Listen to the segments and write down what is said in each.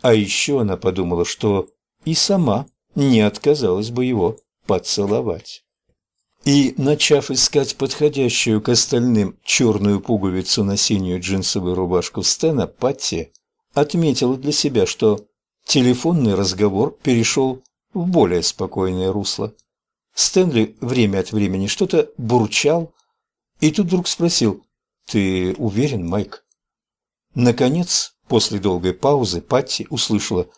А еще она подумала, что и сама не отказалась бы его поцеловать. И, начав искать подходящую к остальным черную пуговицу на синюю джинсовую рубашку Стена, Патти отметила для себя, что телефонный разговор перешел в более спокойное русло. Стэнли время от времени что-то бурчал, и тут вдруг спросил, «Ты уверен, Майк?» Наконец, после долгой паузы, Патти услышала,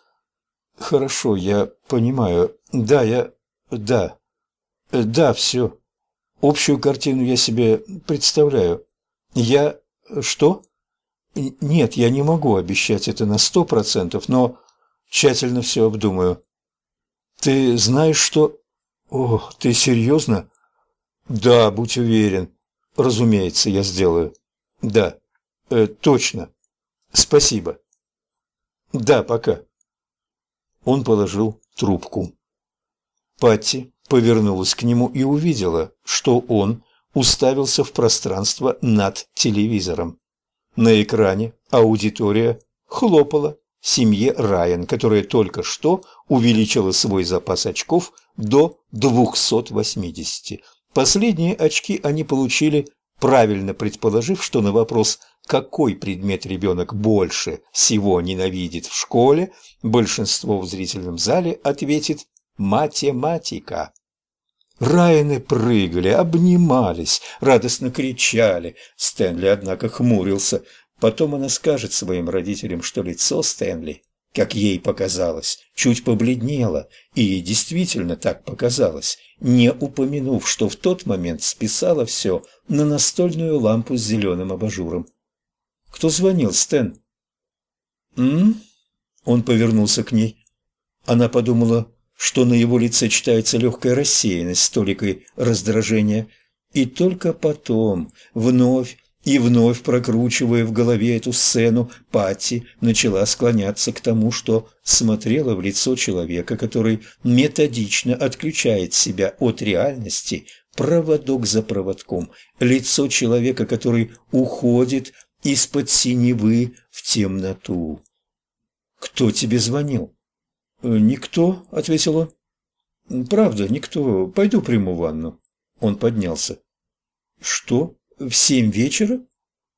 «Хорошо, я понимаю. Да, я... Да. Да, все. Общую картину я себе представляю. Я... Что? Нет, я не могу обещать это на сто процентов, но тщательно все обдумаю. Ты знаешь, что... О, ты серьезно? Да, будь уверен. Разумеется, я сделаю. Да, э, точно. Спасибо. Да, пока. Он положил трубку. Патти повернулась к нему и увидела, что он уставился в пространство над телевизором. На экране аудитория хлопала семье Райан, которая только что увеличила свой запас очков до 280. Последние очки они получили, правильно предположив, что на вопрос какой предмет ребенок больше всего ненавидит в школе, большинство в зрительном зале ответит «математика». Райаны прыгали, обнимались, радостно кричали. Стэнли, однако, хмурился. Потом она скажет своим родителям, что лицо Стэнли, как ей показалось, чуть побледнело, и ей действительно так показалось, не упомянув, что в тот момент списала все на настольную лампу с зеленым абажуром. Кто звонил, Стэн? «М?», Он повернулся к ней. Она подумала, что на его лице читается легкая рассеянность с толикой раздражения. И только потом, вновь и вновь прокручивая в голове эту сцену, Патти начала склоняться к тому, что смотрела в лицо человека, который методично отключает себя от реальности, проводок за проводком, лицо человека, который уходит из-под синевы в темноту. «Кто тебе звонил?» «Э, «Никто», — ответил он. «Правда, никто. Пойду приму ванну». Он поднялся. «Что? В семь вечера?»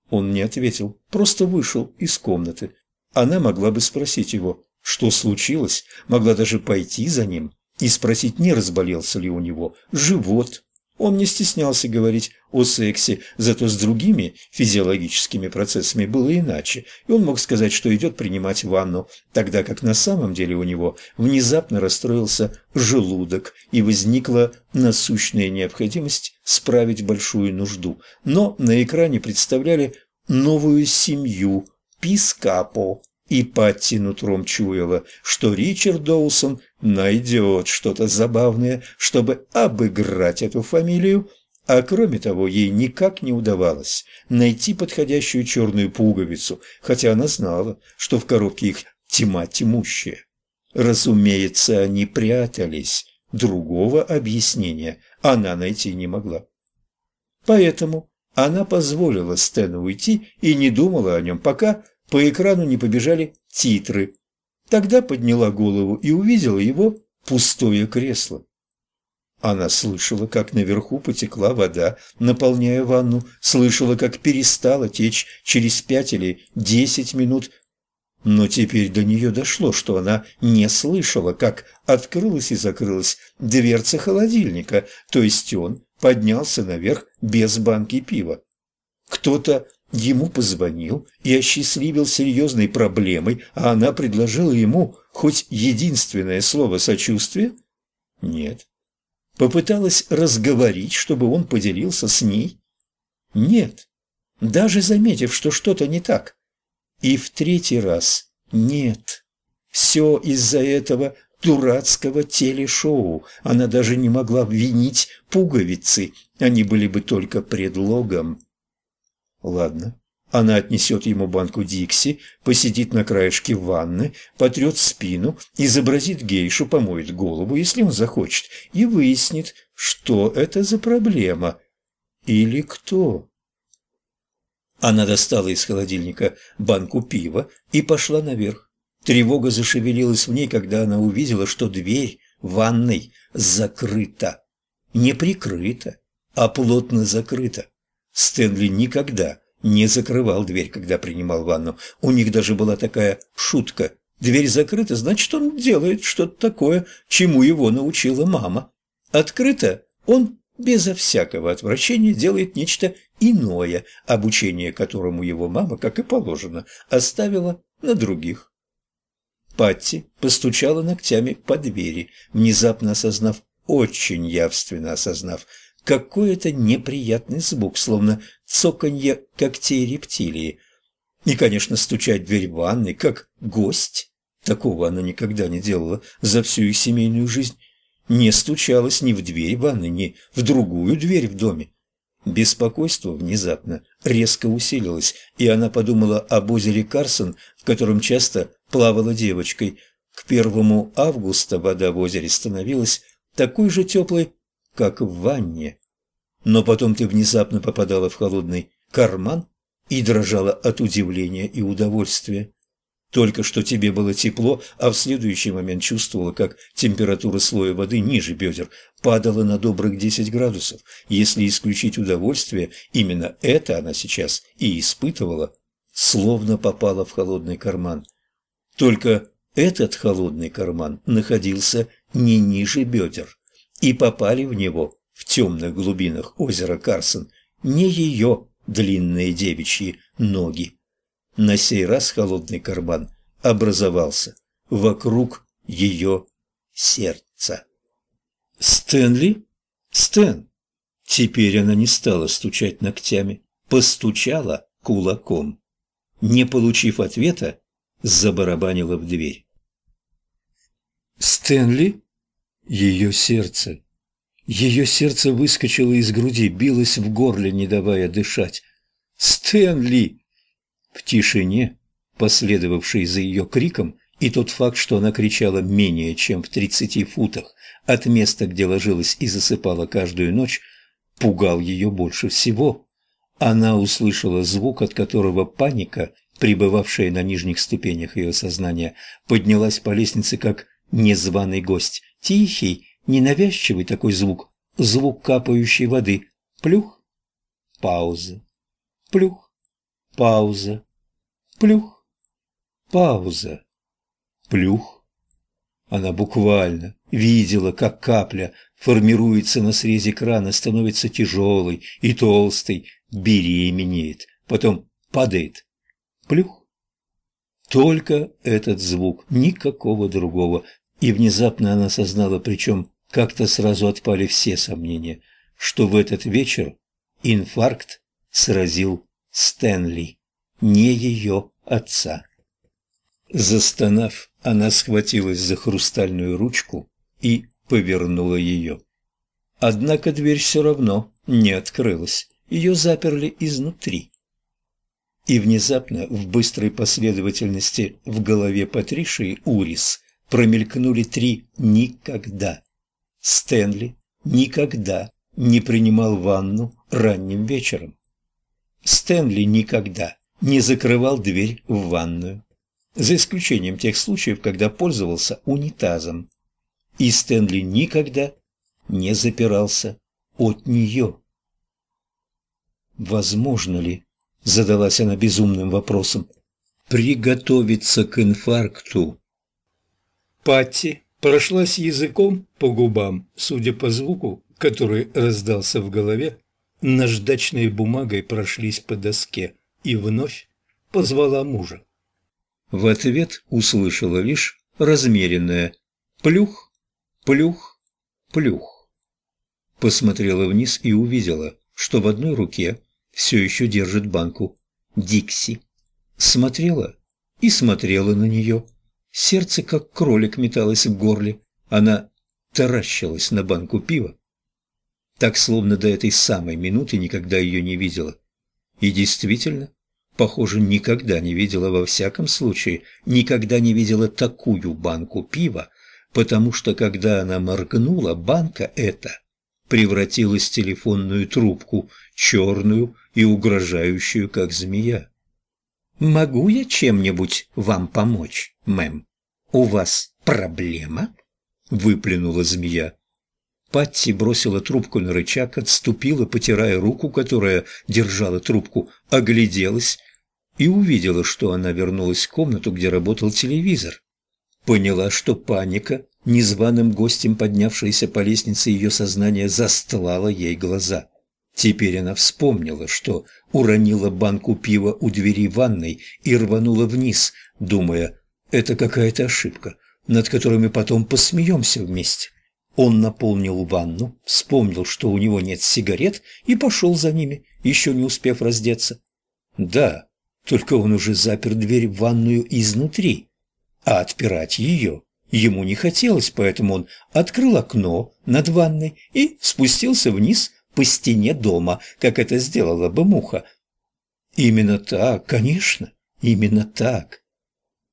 Он не ответил, просто вышел из комнаты. Она могла бы спросить его, что случилось, могла даже пойти за ним и спросить, не разболелся ли у него живот, он не стеснялся говорить о сексе, зато с другими физиологическими процессами было иначе, и он мог сказать, что идет принимать ванну, тогда как на самом деле у него внезапно расстроился желудок и возникла насущная необходимость справить большую нужду. Но на экране представляли новую семью Пискапо и Патти нутром чуяла, что Ричард Доусон найдет что-то забавное, чтобы обыграть эту фамилию, а кроме того, ей никак не удавалось найти подходящую черную пуговицу, хотя она знала, что в коробке их тьма тьмущая. Разумеется, они прятались, другого объяснения она найти не могла. Поэтому она позволила Стэну уйти и не думала о нем, пока по экрану не побежали титры. Тогда подняла голову и увидела его пустое кресло. Она слышала, как наверху потекла вода, наполняя ванну, слышала, как перестала течь через пять или десять минут, но теперь до нее дошло, что она не слышала, как открылась и закрылась дверца холодильника, то есть он поднялся наверх без банки пива. Кто-то Ему позвонил и осчастливил серьезной проблемой, а она предложила ему хоть единственное слово сочувствия? Нет. Попыталась разговорить, чтобы он поделился с ней? Нет. Даже заметив, что что-то не так. И в третий раз нет. Все из-за этого дурацкого телешоу. Она даже не могла обвинить пуговицы, они были бы только предлогом. Ладно. Она отнесет ему банку Дикси, посидит на краешке ванны, потрет спину, изобразит гейшу, помоет голову, если он захочет, и выяснит, что это за проблема. Или кто. Она достала из холодильника банку пива и пошла наверх. Тревога зашевелилась в ней, когда она увидела, что дверь ванной закрыта. Не прикрыта, а плотно закрыта. Стэнли никогда не закрывал дверь, когда принимал ванну. У них даже была такая шутка. Дверь закрыта, значит, он делает что-то такое, чему его научила мама. Открыто он безо всякого отвращения делает нечто иное, обучение которому его мама, как и положено, оставила на других. Патти постучала ногтями по двери, внезапно осознав, очень явственно осознав, какой это неприятный звук, словно цоканье когтей рептилии. И, конечно, стучать в дверь ванной, как гость. Такого она никогда не делала за всю их семейную жизнь. Не стучалась ни в дверь ванной, ни в другую дверь в доме. Беспокойство внезапно резко усилилось, и она подумала об озере Карсон, в котором часто плавала девочкой. К первому августа вода в озере становилась такой же теплой, как в ванне. Но потом ты внезапно попадала в холодный карман и дрожала от удивления и удовольствия. Только что тебе было тепло, а в следующий момент чувствовала, как температура слоя воды ниже бедер падала на добрых 10 градусов. Если исключить удовольствие, именно это она сейчас и испытывала, словно попала в холодный карман. Только этот холодный карман находился не ниже бедер, и попали в него в темных глубинах озера Карсон не ее длинные девичьи ноги. На сей раз холодный карман образовался вокруг ее сердца. «Стэнли? Стэн!» Теперь она не стала стучать ногтями, постучала кулаком. Не получив ответа, забарабанила в дверь. «Стэнли?» Ее сердце. Ее сердце выскочило из груди, билось в горле, не давая дышать. «Стэнли!» В тишине, последовавшей за ее криком, и тот факт, что она кричала менее чем в тридцати футах от места, где ложилась и засыпала каждую ночь, пугал ее больше всего. Она услышала звук, от которого паника, пребывавшая на нижних ступенях ее сознания, поднялась по лестнице как незваный гость. Тихий, ненавязчивый такой звук, звук капающей воды. Плюх, пауза, плюх, пауза, плюх, пауза, плюх. Она буквально видела, как капля формируется на срезе крана, становится тяжелой и толстой, беременеет, потом падает. Плюх. Только этот звук, никакого другого. И внезапно она осознала, причем как-то сразу отпали все сомнения, что в этот вечер инфаркт сразил Стэнли, не ее отца. Застонав, она схватилась за хрустальную ручку и повернула ее. Однако дверь все равно не открылась, ее заперли изнутри. И внезапно в быстрой последовательности в голове Патриши Урис промелькнули три «никогда». Стэнли никогда не принимал ванну ранним вечером. Стэнли никогда не закрывал дверь в ванную, за исключением тех случаев, когда пользовался унитазом. И Стэнли никогда не запирался от нее. Возможно ли, задалась она безумным вопросом, приготовиться к инфаркту Патти прошлась языком по губам, судя по звуку, который раздался в голове, наждачной бумагой прошлись по доске и вновь позвала мужа. В ответ услышала лишь размеренное «плюх, плюх, плюх». Посмотрела вниз и увидела, что в одной руке все еще держит банку «Дикси». Смотрела и смотрела на нее, Сердце, как кролик, металось в горле. Она таращилась на банку пива. Так, словно до этой самой минуты никогда ее не видела. И действительно, похоже, никогда не видела во всяком случае, никогда не видела такую банку пива, потому что, когда она моргнула, банка эта превратилась в телефонную трубку, черную и угрожающую, как змея. «Могу я чем-нибудь вам помочь, мэм? У вас проблема?» – выплюнула змея. Патти бросила трубку на рычаг, отступила, потирая руку, которая держала трубку, огляделась и увидела, что она вернулась в комнату, где работал телевизор. Поняла, что паника, незваным гостем поднявшаяся по лестнице ее сознания, застлала ей глаза. Теперь она вспомнила, что уронила банку пива у двери ванной и рванула вниз, думая, это какая-то ошибка, над которой мы потом посмеемся вместе. Он наполнил ванну, вспомнил, что у него нет сигарет, и пошел за ними, еще не успев раздеться. Да, только он уже запер дверь в ванную изнутри, а отпирать ее ему не хотелось, поэтому он открыл окно над ванной и спустился вниз по стене дома, как это сделала бы муха. Именно так, конечно, именно так.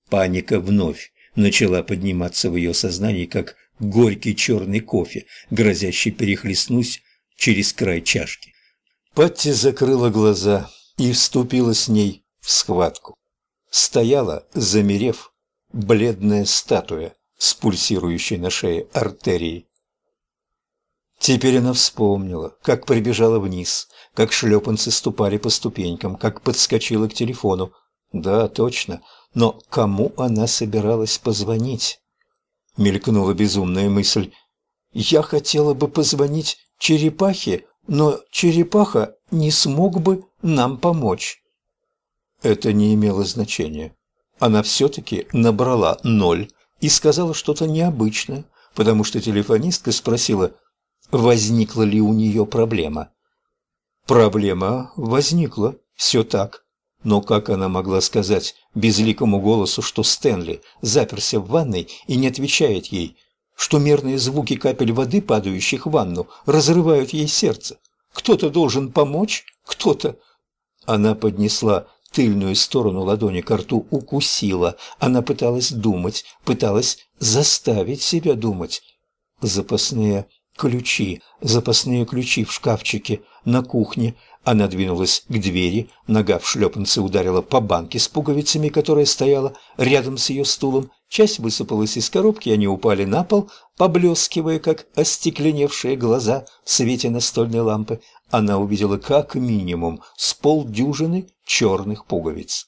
Паника вновь начала подниматься в ее сознании, как горький черный кофе, грозящий перехлестнуть через край чашки. Патти закрыла глаза и вступила с ней в схватку. Стояла, замерев, бледная статуя с пульсирующей на шее артерией. Теперь она вспомнила, как прибежала вниз, как шлепанцы ступали по ступенькам, как подскочила к телефону. Да, точно, но кому она собиралась позвонить? Мелькнула безумная мысль. Я хотела бы позвонить черепахе, но черепаха не смог бы нам помочь. Это не имело значения. Она все-таки набрала ноль и сказала что-то необычное, потому что телефонистка спросила, возникла ли у нее проблема. Проблема возникла, все так. Но как она могла сказать безликому голосу, что Стэнли заперся в ванной и не отвечает ей, что мерные звуки капель воды, падающих в ванну, разрывают ей сердце? Кто-то должен помочь, кто-то... Она поднесла тыльную сторону ладони к рту, укусила. Она пыталась думать, пыталась заставить себя думать. Запасные ключи, запасные ключи в шкафчике на кухне. Она двинулась к двери, нога в шлепанце ударила по банке с пуговицами, которая стояла рядом с ее стулом. Часть высыпалась из коробки, они упали на пол, поблескивая, как остекленевшие глаза в свете настольной лампы. Она увидела как минимум с полдюжины черных пуговиц.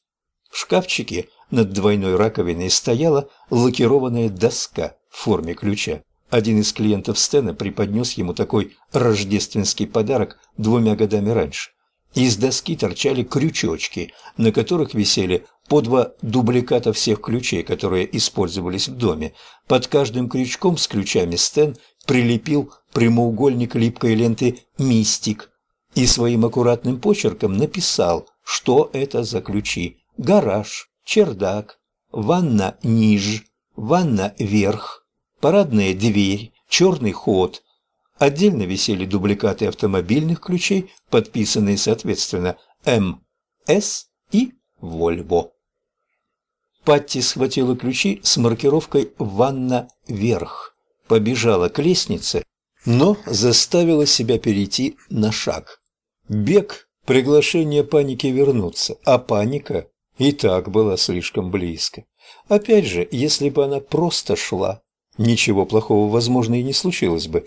В шкафчике над двойной раковиной стояла лакированная доска в форме ключа. Один из клиентов Стена преподнес ему такой рождественский подарок двумя годами раньше. Из доски торчали крючочки, на которых висели по два дубликата всех ключей, которые использовались в доме. Под каждым крючком с ключами Стэн прилепил прямоугольник липкой ленты «Мистик» и своим аккуратным почерком написал, что это за ключи. Гараж, чердак, ванна ниж, ванна верх, парадная дверь, черный ход. Отдельно висели дубликаты автомобильных ключей, подписанные, соответственно, М, С и Вольво. Патти схватила ключи с маркировкой «Ванна вверх», побежала к лестнице, но заставила себя перейти на шаг. Бег – приглашение паники вернуться, а паника и так была слишком близко. Опять же, если бы она просто шла, ничего плохого, возможно, и не случилось бы.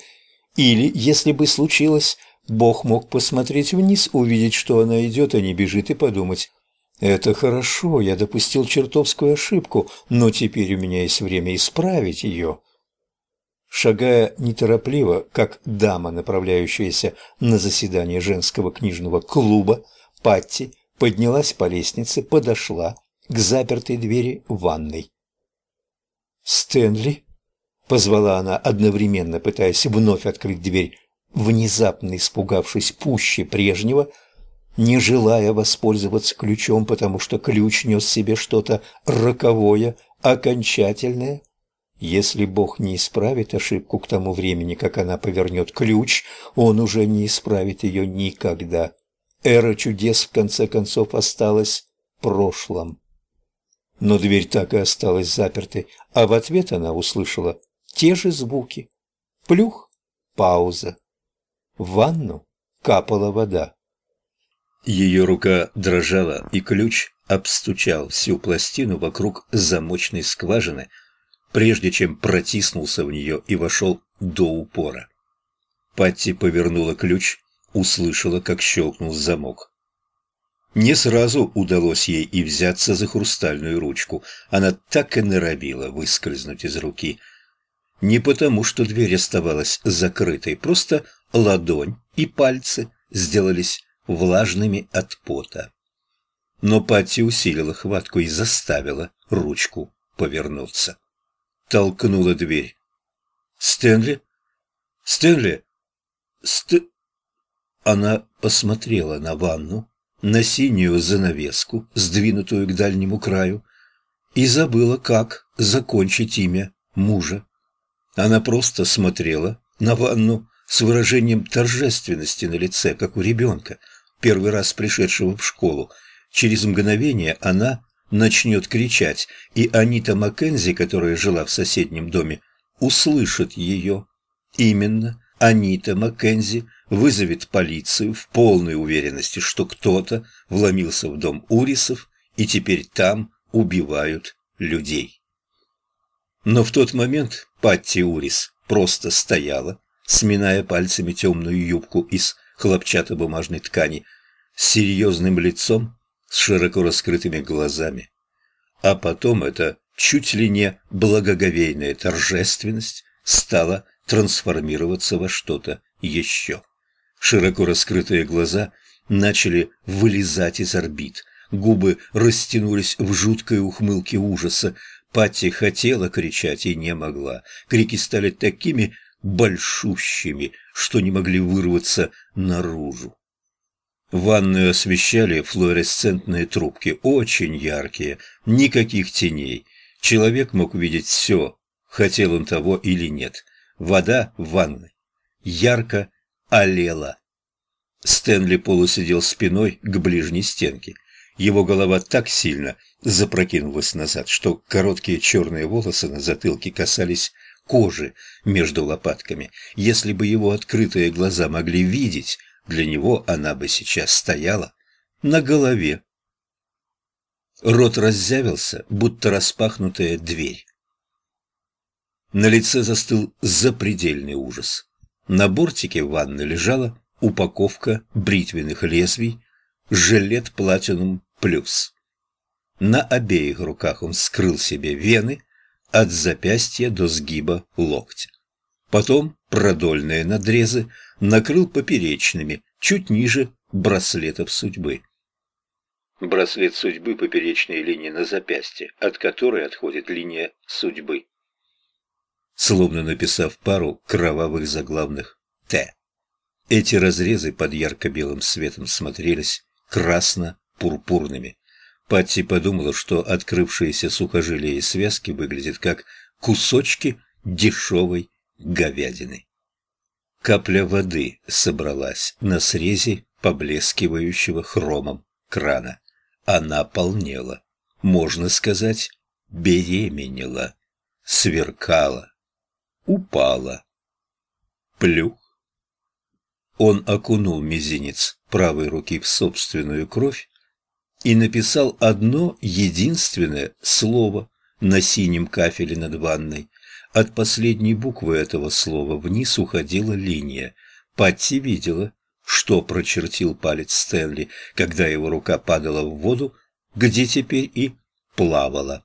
Или, если бы случилось, Бог мог посмотреть вниз, увидеть, что она идет, а не бежит, и подумать, «Это хорошо, я допустил чертовскую ошибку, но теперь у меня есть время исправить ее». Шагая неторопливо, как дама, направляющаяся на заседание женского книжного клуба, Патти поднялась по лестнице, подошла к запертой двери ванной. «Стэнли?» Позвала она одновременно, пытаясь вновь открыть дверь, внезапно испугавшись пуще прежнего, не желая воспользоваться ключом, потому что ключ нес себе что-то роковое, окончательное. Если Бог не исправит ошибку к тому времени, как она повернет ключ, он уже не исправит ее никогда. Эра чудес в конце концов осталась прошлым. Но дверь так и осталась запертой, а в ответ она услышала те же звуки. Плюх, пауза. В ванну капала вода. Ее рука дрожала, и ключ обстучал всю пластину вокруг замочной скважины, прежде чем протиснулся в нее и вошел до упора. Патти повернула ключ, услышала, как щелкнул замок. Не сразу удалось ей и взяться за хрустальную ручку. Она так и норовила выскользнуть из руки. Не потому, что дверь оставалась закрытой, просто ладонь и пальцы сделались влажными от пота. Но Патти усилила хватку и заставила ручку повернуться. Толкнула дверь. «Стэнли? Стэнли? Ст...» Она посмотрела на ванну, на синюю занавеску, сдвинутую к дальнему краю, и забыла, как закончить имя мужа. Она просто смотрела на ванну с выражением торжественности на лице, как у ребенка, первый раз пришедшего в школу. Через мгновение она начнет кричать, и Анита Маккензи, которая жила в соседнем доме, услышит ее. Именно Анита Маккензи вызовет полицию в полной уверенности, что кто-то вломился в дом Урисов и теперь там убивают людей. Но в тот момент Патти Урис просто стояла, сминая пальцами темную юбку из хлопчатобумажной ткани, с серьезным лицом, с широко раскрытыми глазами. А потом эта чуть ли не благоговейная торжественность стала трансформироваться во что-то еще. Широко раскрытые глаза начали вылезать из орбит, губы растянулись в жуткой ухмылке ужаса. Патти хотела кричать и не могла. Крики стали такими большущими, что не могли вырваться наружу. Ванную освещали флуоресцентные трубки, очень яркие, никаких теней. Человек мог увидеть все, хотел он того или нет. Вода в ванной ярко олела. Стэнли полусидел спиной к ближней стенке. Его голова так сильно запрокинулась назад, что короткие черные волосы на затылке касались кожи между лопатками. Если бы его открытые глаза могли видеть, для него она бы сейчас стояла на голове. Рот раззявился, будто распахнутая дверь. На лице застыл запредельный ужас. На бортике ванны лежала упаковка бритвенных лезвий, жилет Platinum Plus. На обеих руках он скрыл себе вены от запястья до сгиба локтя. Потом продольные надрезы накрыл поперечными, чуть ниже браслетов судьбы. Браслет судьбы – поперечная линия на запястье, от которой отходит линия судьбы. Словно написав пару кровавых заглавных «Т». Эти разрезы под ярко-белым светом смотрелись красно-пурпурными. Патти подумала, что открывшиеся сухожилия и связки выглядят как кусочки дешевой говядины. Капля воды собралась на срезе поблескивающего хромом крана. Она полнела, можно сказать, беременела, сверкала, упала. Плюх. Он окунул мизинец правой руки в собственную кровь и написал одно единственное слово на синем кафеле над ванной. От последней буквы этого слова вниз уходила линия. Патти видела, что прочертил палец Стэнли, когда его рука падала в воду, где теперь и плавала.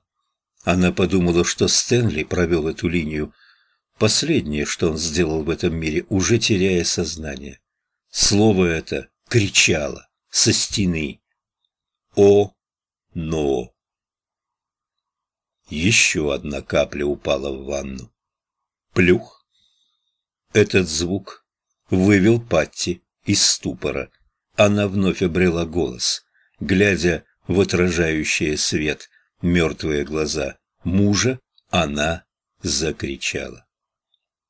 Она подумала, что Стэнли провел эту линию Последнее, что он сделал в этом мире, уже теряя сознание. Слово это кричало со стены. О, но! Еще одна капля упала в ванну. Плюх. Этот звук вывел Патти из ступора. Она вновь обрела голос, глядя в отражающие свет мертвые глаза мужа, она закричала.